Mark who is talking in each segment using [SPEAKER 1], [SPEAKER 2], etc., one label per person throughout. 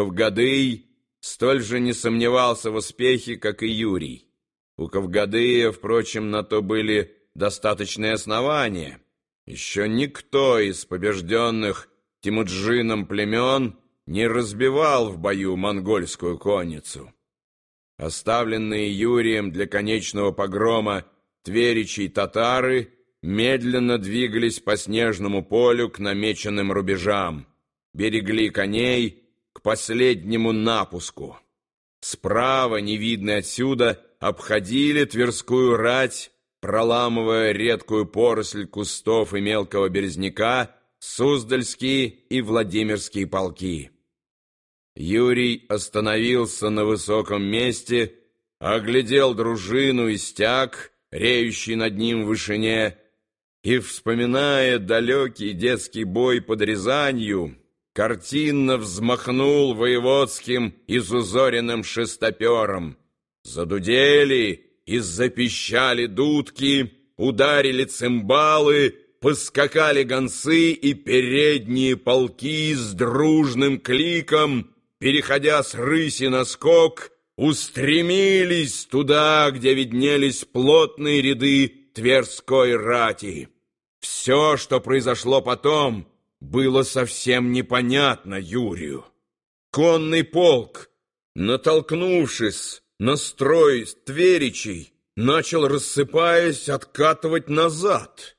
[SPEAKER 1] Кавгадый столь же не сомневался в успехе, как и Юрий. У Кавгадыя, впрочем, на то были достаточные основания. Еще никто из побежденных Тимуджином племен не разбивал в бою монгольскую конницу. Оставленные Юрием для конечного погрома тверичей татары медленно двигались по снежному полю к намеченным рубежам, берегли коней к последнему напуску. Справа, не видно отсюда, обходили Тверскую рать, проламывая редкую поросль кустов и мелкого березняка, Суздальские и Владимирские полки. Юрий остановился на высоком месте, оглядел дружину и стяг, реющий над ним в вышине, и, вспоминая далекий детский бой под Рязанью, картинно взмахнул воеводским изузоренным шестопером. Задудели и запищали дудки, ударили цимбалы, поскакали гонцы и передние полки с дружным кликом, переходя с рыси на скок, устремились туда, где виднелись плотные ряды Тверской рати. Все, что произошло потом, было совсем непонятно Юрию. Конный полк, натолкнувшись на строй Тверичей, начал, рассыпаясь, откатывать назад.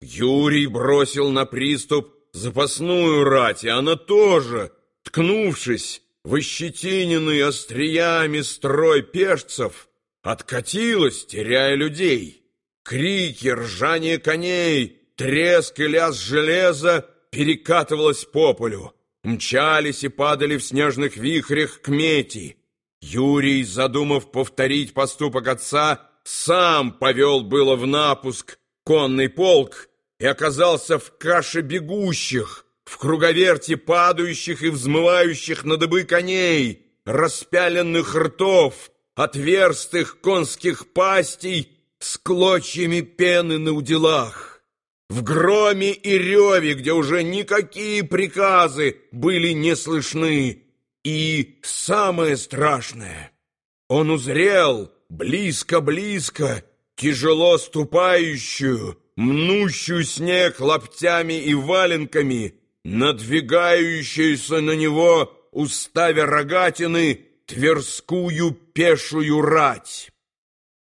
[SPEAKER 1] Юрий бросил на приступ запасную рать, и она тоже, ткнувшись в ощетиненный остриями строй пешцев, откатилась, теряя людей. Крики, ржание коней, треск и лязг железа перекатывалось по полю. Мчались и падали в снежных вихрях к мети. Юрий, задумав повторить поступок отца, сам повел было в напуск конный полк и оказался в каше бегущих, в круговерте падающих и взмывающих на дыбы коней, распяленных ртов, отверстых конских пастей, с клочьями пены на уделах. В громе и реве, где уже никакие приказы были не слышны. И самое страшное, он узрел близко-близко, тяжело ступающую, мнущую снег лаптями и валенками, надвигающуюся на него, уставя рогатины, тверскую пешую рать.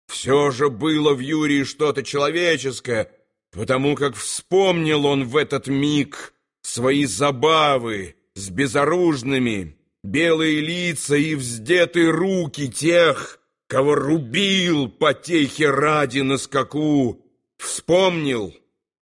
[SPEAKER 1] Все же было в Юрии что-то человеческое, потому как вспомнил он в этот миг свои забавы с безоружными, белые лица и вздетые руки тех, кого рубил потехи ради на скаку, вспомнил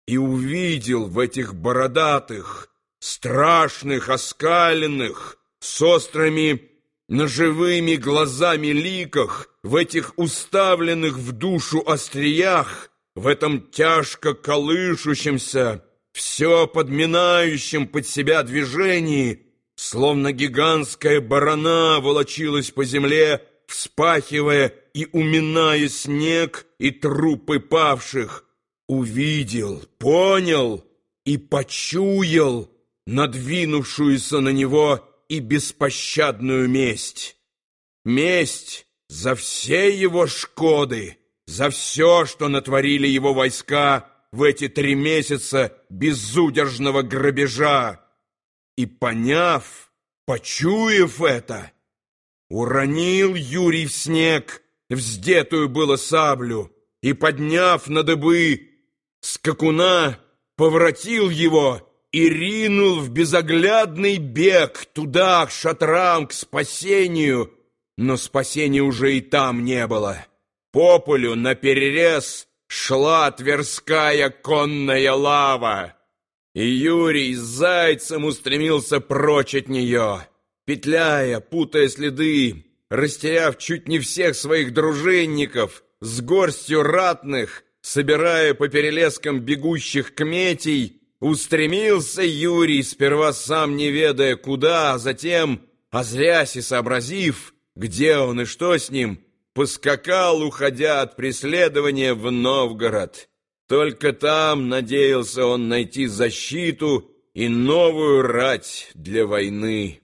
[SPEAKER 1] и увидел в этих бородатых, страшных, оскаленных, с острыми ножевыми глазами ликах, в этих уставленных в душу остриях, в этом тяжко колышущемся, все подминающем под себя движении, словно гигантская барана волочилась по земле, вспахивая и уминая снег и трупы павших, увидел, понял и почуял надвинувшуюся на него и беспощадную месть. Месть за все его шкоды, за все, что натворили его войска в эти три месяца безудержного грабежа. И поняв, почуяв это, уронил Юрий в снег вздетую было саблю и, подняв на дыбы скакуна, поворотил его и ринул в безоглядный бег туда, к шатрам, к спасению, но спасения уже и там не было. По полю наперерез шла Тверская конная лава, и Юрий с зайцем устремился прочь от нее, петляя, путая следы, растеряв чуть не всех своих дружинников, с горстью ратных, собирая по перелескам бегущих кметей, Устремился Юрий, сперва сам не ведая куда, а затем, озрясь и сообразив, где он и что с ним, поскакал, уходя от преследования в Новгород. Только там надеялся он найти защиту и новую рать для войны.